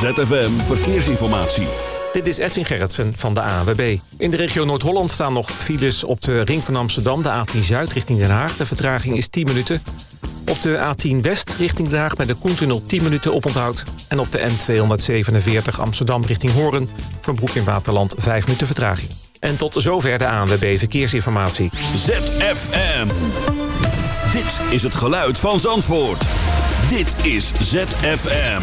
ZFM Verkeersinformatie. Dit is Edwin Gerritsen van de ANWB. In de regio Noord-Holland staan nog files op de ring van Amsterdam... de A10 Zuid richting Den Haag. De vertraging is 10 minuten. Op de A10 West richting Den Haag met de Koentunnel 10 minuten oponthoud. En op de N247 Amsterdam richting Hoorn... Broek in Waterland 5 minuten vertraging. En tot zover de ANWB Verkeersinformatie. ZFM. Dit is het geluid van Zandvoort. Dit is ZFM.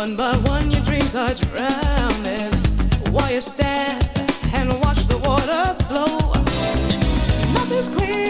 Say, kiss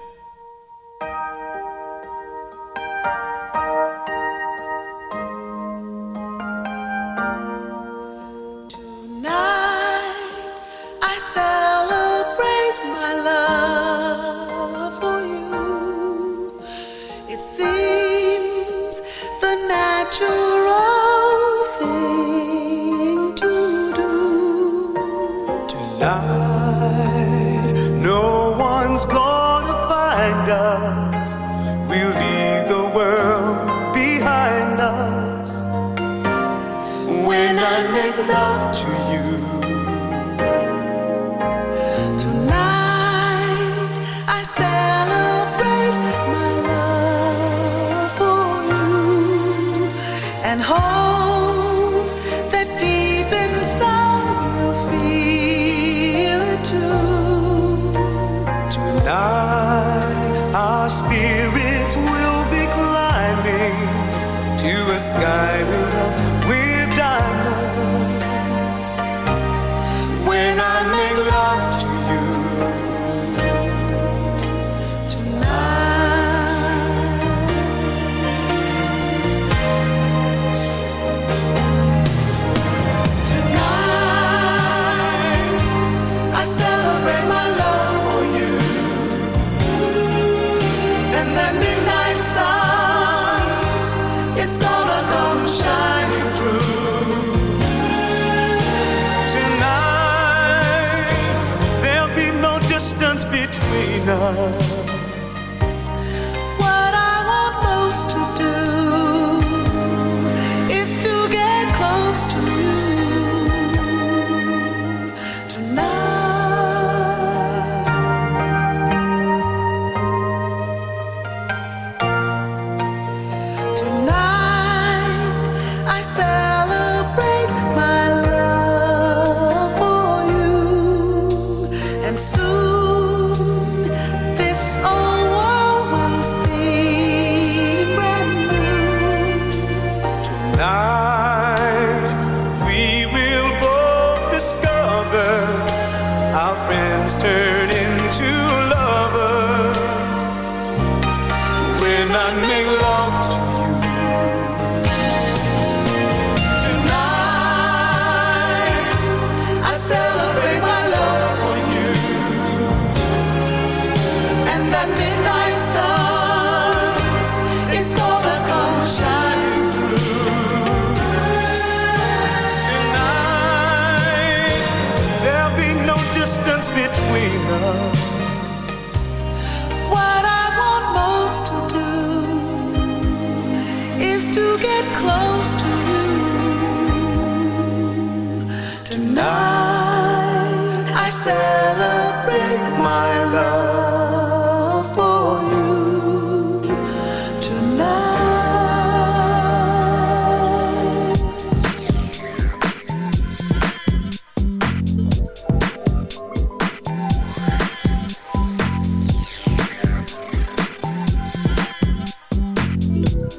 难呢？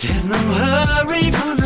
There's no hurry for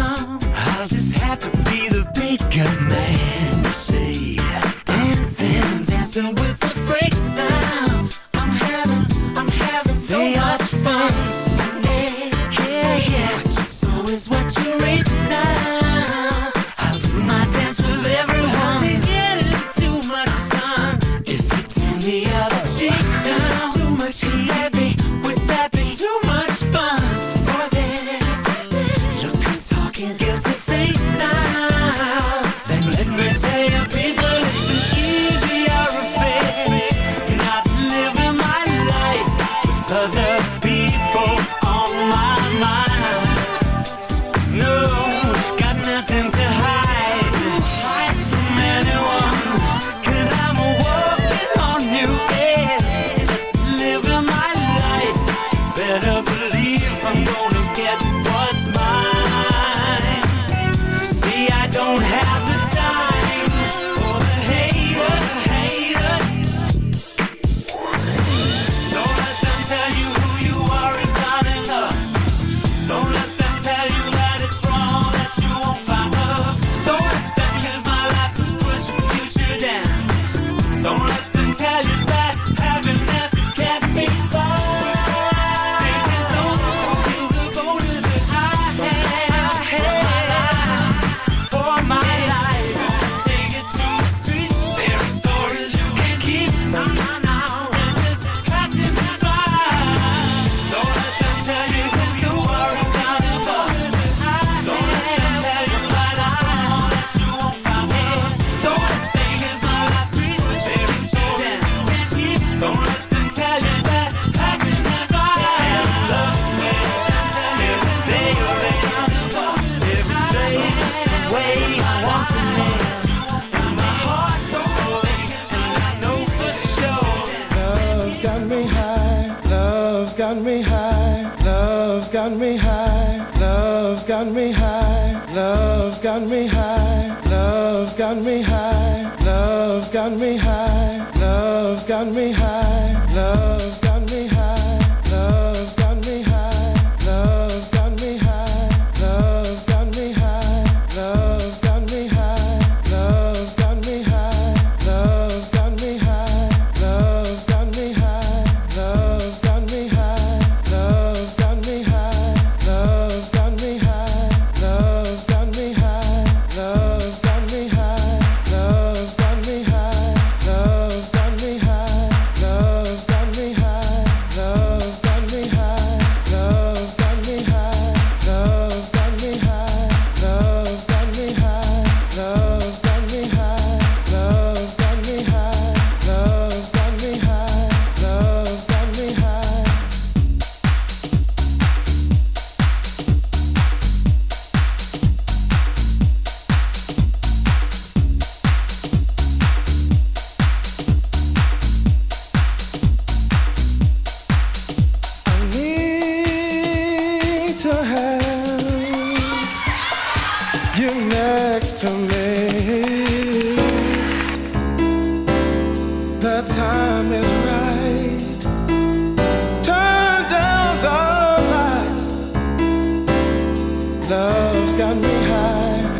love's got me high.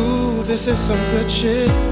Ooh, this is some good shit.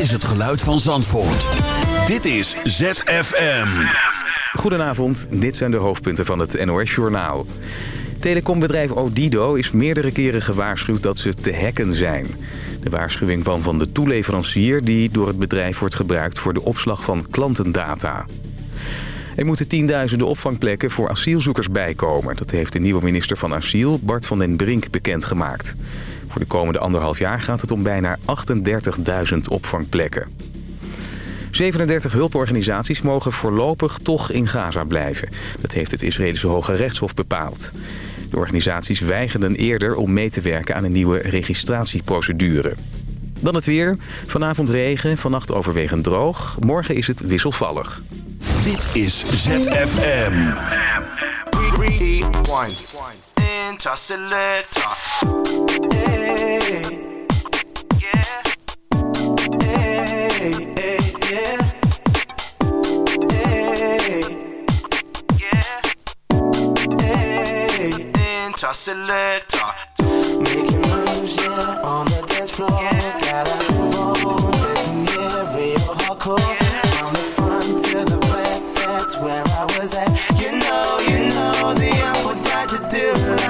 Is het geluid van Zandvoort. Dit is ZFM. Goedenavond, dit zijn de hoofdpunten van het NOS-journaal. Telecombedrijf Odido is meerdere keren gewaarschuwd dat ze te hacken zijn. De waarschuwing kwam van de toeleverancier die door het bedrijf wordt gebruikt voor de opslag van klantendata. Er moeten tienduizenden opvangplekken voor asielzoekers bijkomen. Dat heeft de nieuwe minister van Asiel, Bart van den Brink, bekendgemaakt. Voor de komende anderhalf jaar gaat het om bijna 38.000 opvangplekken. 37 hulporganisaties mogen voorlopig toch in Gaza blijven. Dat heeft het Israëlische Hoge Rechtshof bepaald. De organisaties weigerden eerder om mee te werken aan een nieuwe registratieprocedure. Dan het weer. Vanavond regen, vannacht overwegend droog. Morgen is het wisselvallig. Dit is ZFM. Rewind. Interselector. Hey. Yeah. Hey, yeah. Yeah. Making moves, yeah, on the dance floor. Gotta move on, dancing, yeah, real hardcore. Where I. You know, you know, the Artful Dodger do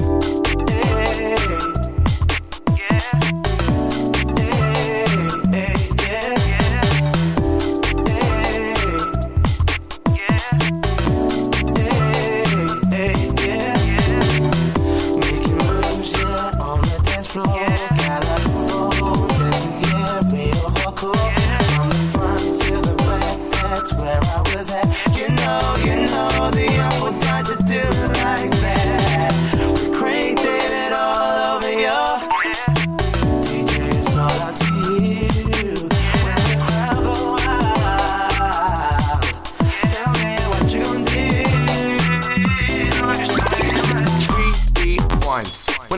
Making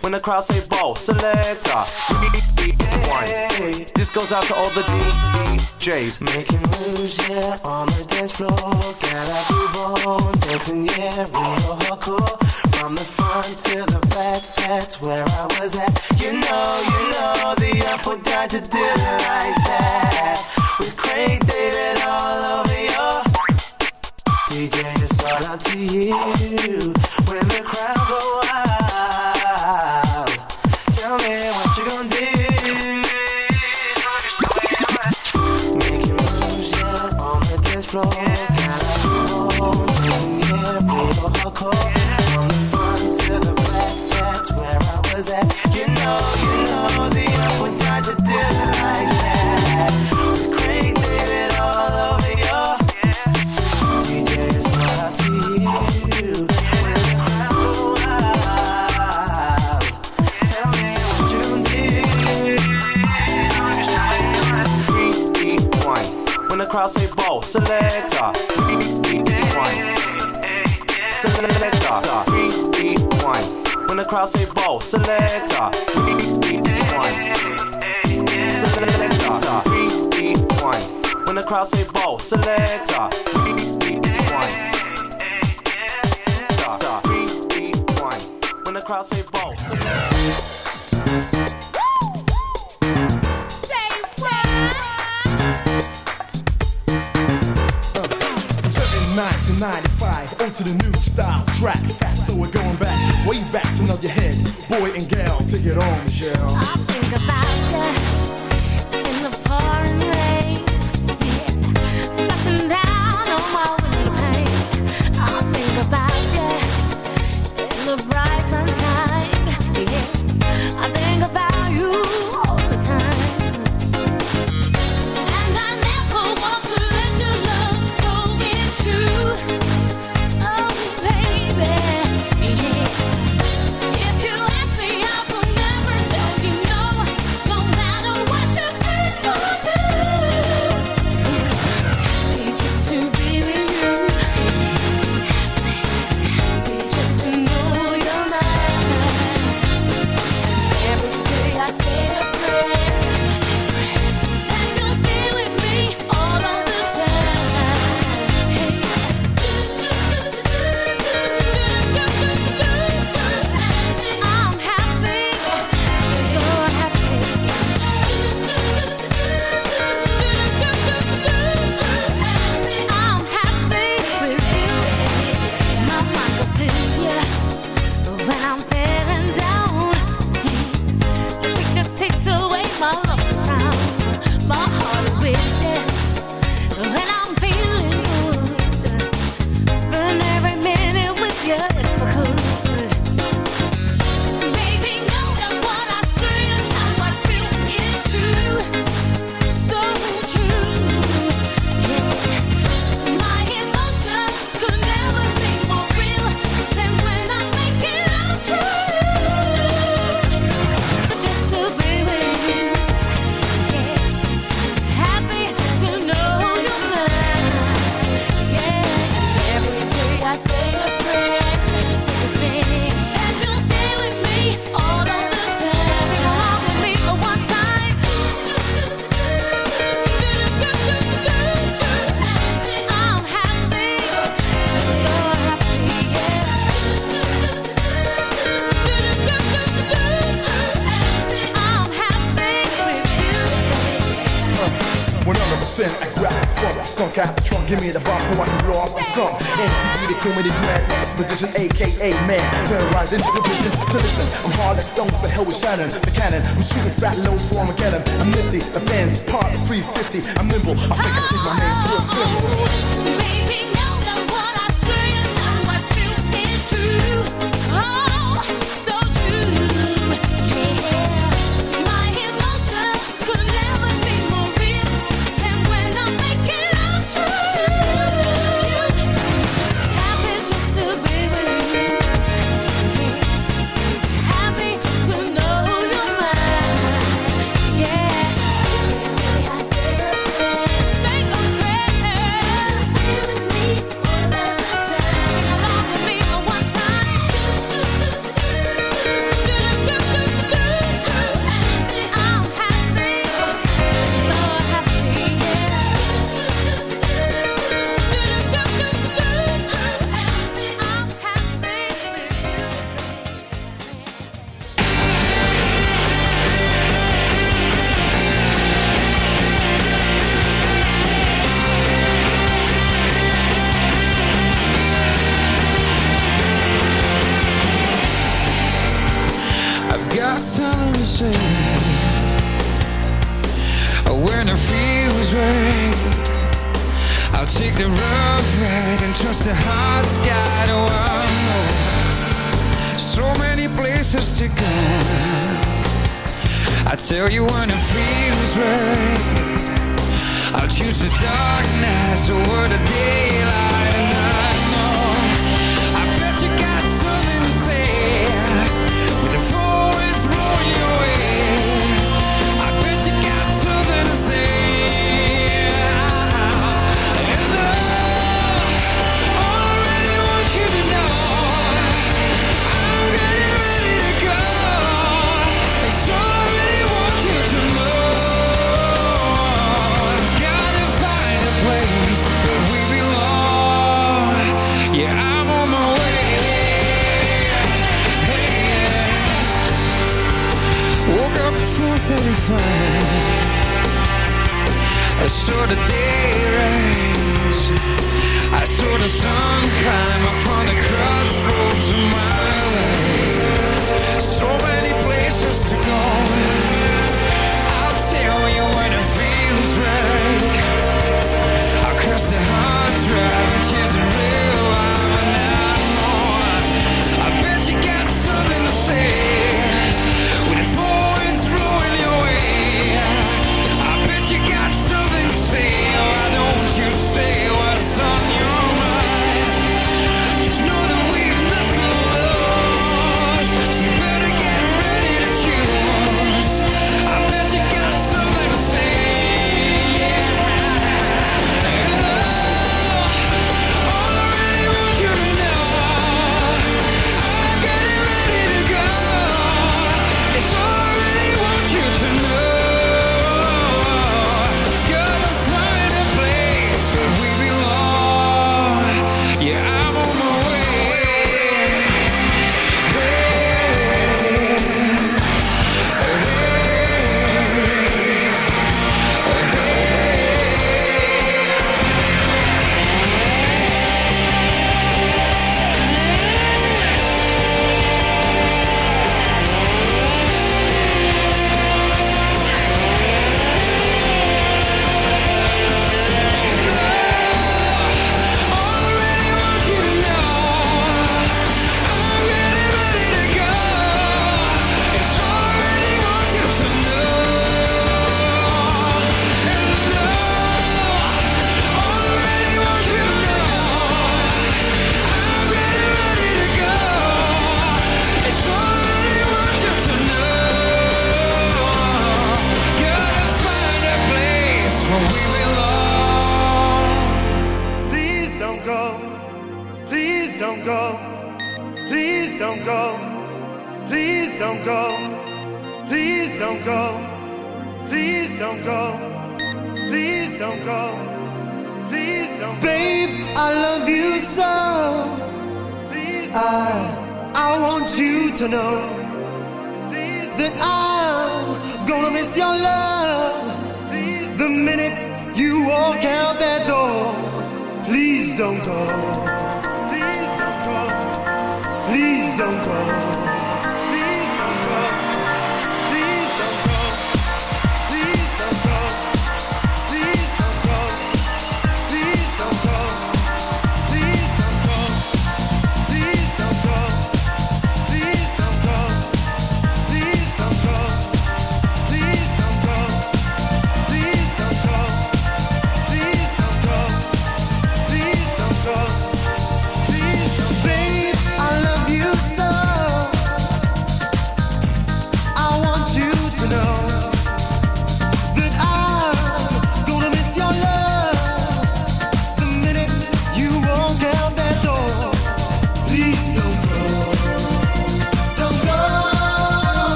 When the crowd say ball, selector. Rewind. This goes out to all the DJs. Making moves, yeah, on the dance floor. Gotta move on, dancing, yeah, real hardcore. From the front to the back, that's where I was at. You know, you know, the Artful Dodger do it like that. With Craig David all over your DJ, it's all up to you. When the crowd go wild, tell me what you gonna do. Making moves, yeah, on the dance floor. Gotta the front to the back, that's where I was at. You know, you know, the to do like that. Selector. Selector. When the crowd say ball, selector. Selector. When the crowd say ball, selector. When the crowd say ball. 9 to 5, onto the new style track. Fast, so we're going back, way back, so now your head. Boy and gal, take it on, Michelle. I think about you. sin. I grabbed from skunk out the trunk, give me the bomb so I can blow off the sun. MTV, they call me the grand magician, aka man, terrorizing the vision. So listen, I'm hard like stones, the hell with Shannon, the cannon. I'm shooting fat low for Armageddon. I'm nifty, the fans part 350. I'm nimble, I think I take my name to a symbol.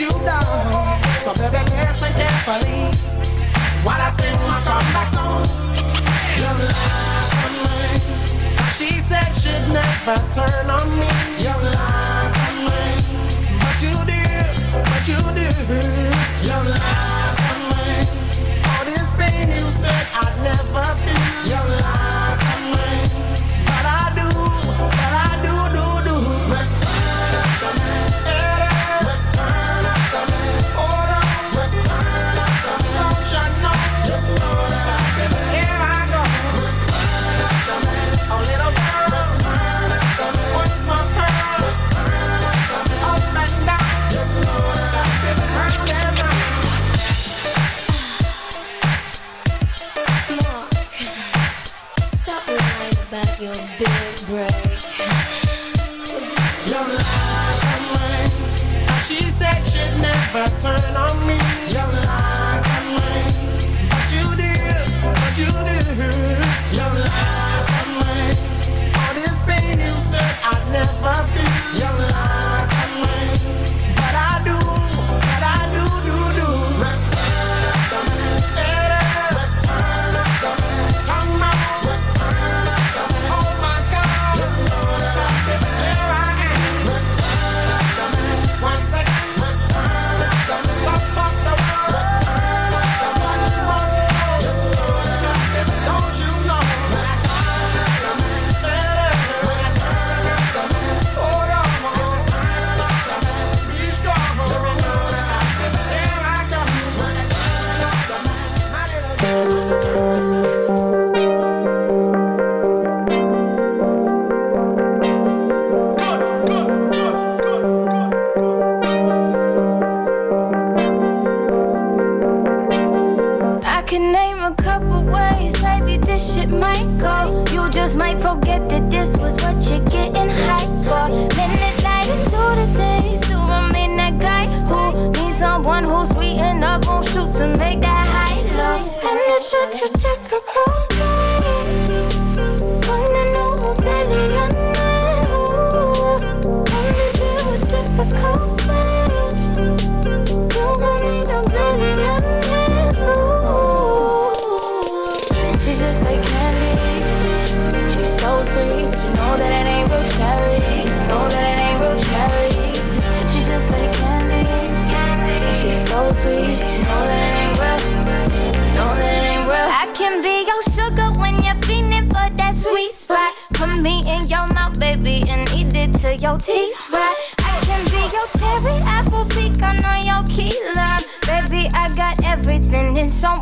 you down. So baby, listen carefully while I sing my comeback song. Your lie to me. She said she'd never turn on me. Your lie to me. But you do, but you do. Your lie to me. All this pain you said I'd never be. Your lie.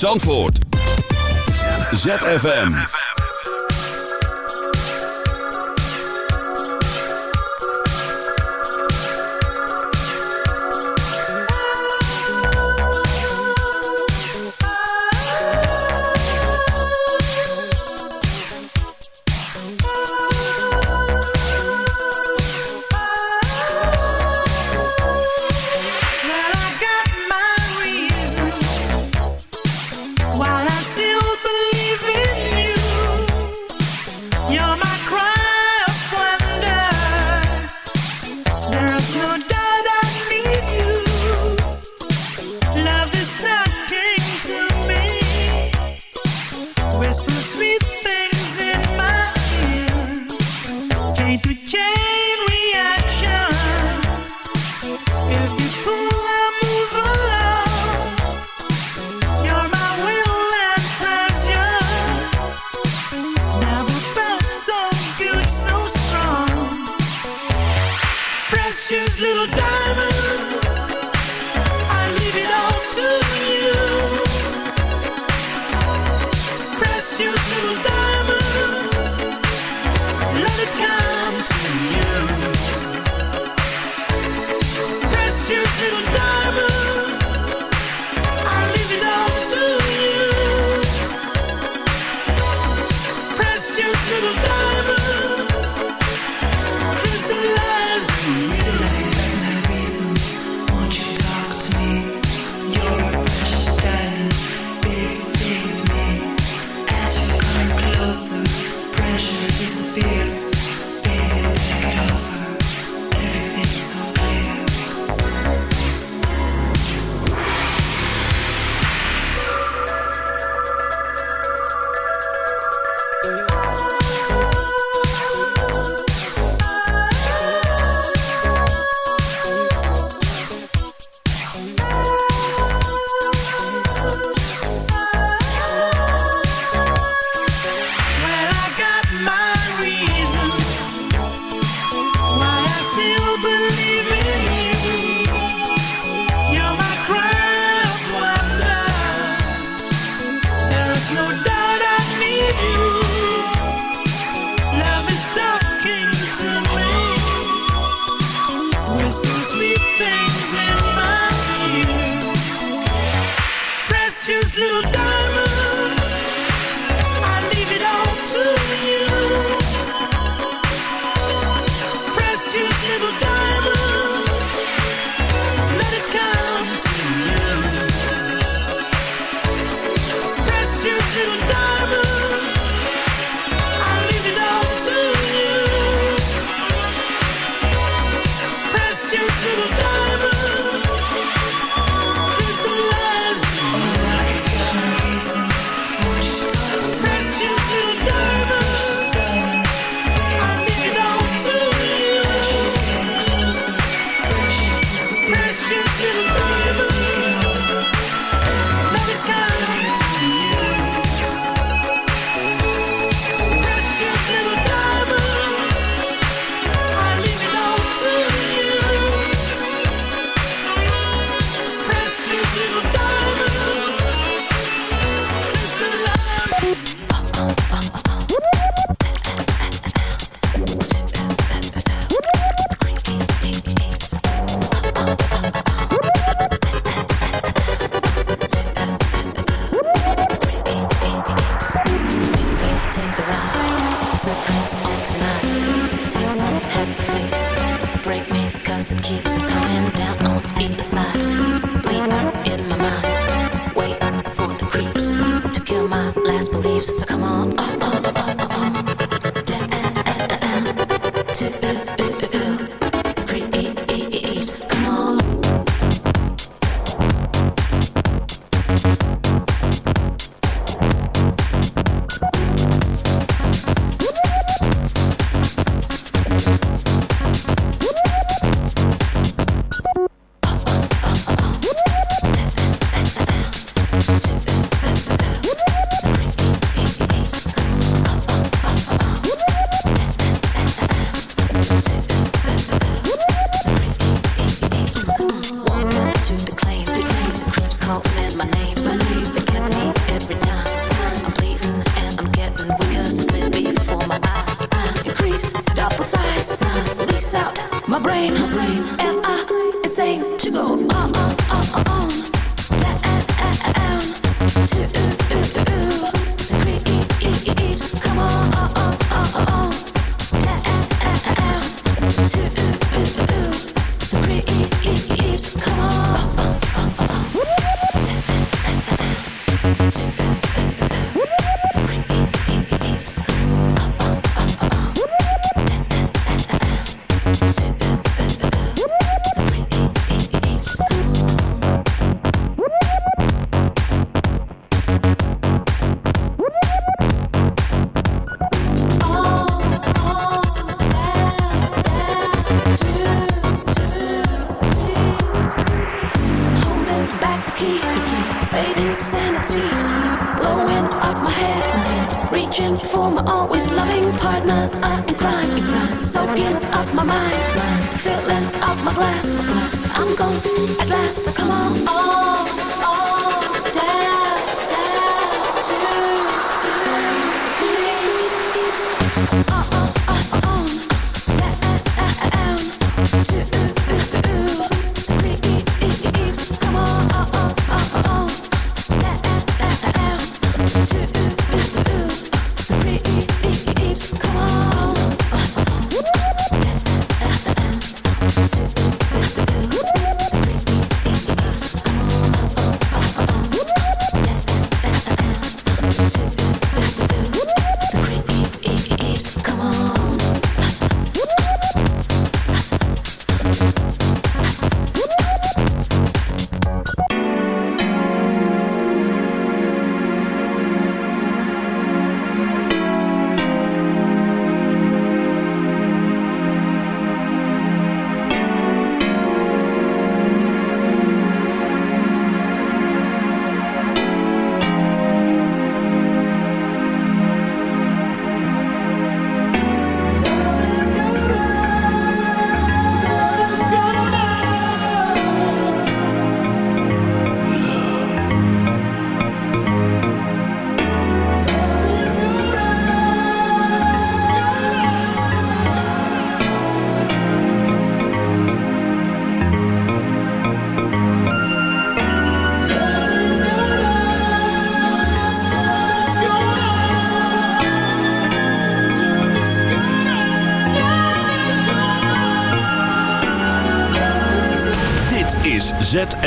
Zandvoort. ZFM.